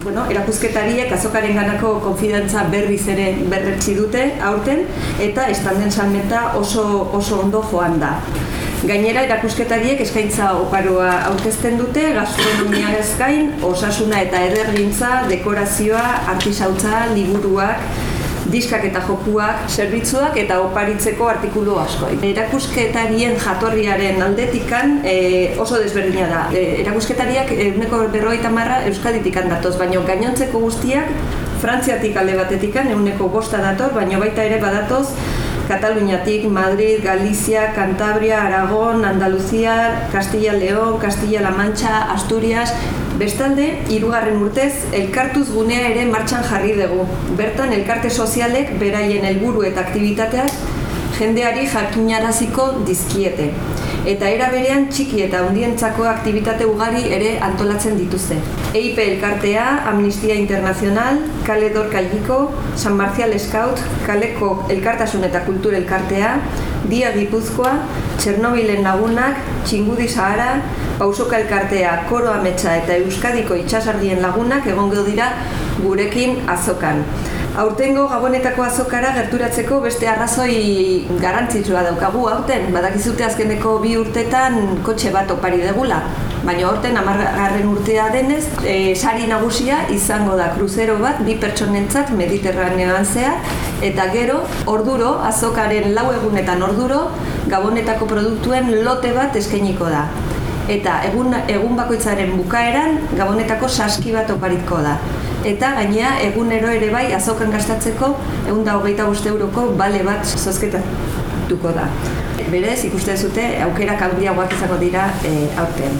Bueno, erakusketariek azokaren ganako konfidantza berriz ere berretsi dute aurten eta estanden salmenta oso, oso ondo joan da. Gainera erakusketariek eskaintza oparoa aurkezten dute, gastronomia gain, osasuna eta edergintza, dekorazioa, artisautza, liburuak, diskak eta jokuak, zerbitzuak eta oparitzeko artikulu asko. Erakusketarien jatorriaren aldetikan e, oso desberdina da. E, erakusketariak eguneko berroita marra Euskaditik datoz, baina gainontzeko guztiak Frantziatik alde batetikan eguneko bosta dator, baina baita ere badatoz Kataluniatik, Madrid, Galizia, Cantabria, Aragon, Andaluzia, Castilla León, Castilla-La Mancha, Asturias, Bestalde, hirugarren urtez, elkartuz gunea ere martxan jarri dugu. Bertan, elkarte sozialek beraien helburu eta aktibitateak jendeari jakinaraziko dizkiete. Eta era berean txiki eta hundientzako aktivitate ugari ere antolatzen dituzte. EIP elkartea, Amnistia Internacional, Kale Dorkailiko, San Marcial Scout, Kaleko Elkartasun eta Kultur elkartea, Dia Gipuzkoa, Txernobilen lagunak, Txingudi Sahara, Pausoka elkartea, Koro Ametsa eta Euskadiko itxasardien lagunak egongo dira gurekin azokan. Aurtengo gabonetako azokara gerturatzeko beste arrazoi garantzitsua daukagu aurten. Badakizute azkeneko bi urtetan kotxe bat opari degula. Baina aurten amargarren urtea denez, e, sari nagusia izango da kruzero bat bi pertsonentzat mediterranean zehar, eta gero, orduro, azokaren lau egunetan orduro, gabonetako produktuen lote bat eskainiko da. Eta egun, egun bakoitzaren bukaeran, gabonetako saski bat oparitko da eta gainea egunero ere bai azokan gastatzeko egun da hogeita euroko bale bat zozketatuko da. Berez, ikusten zute, aukera handiagoak izango dira e, aurten.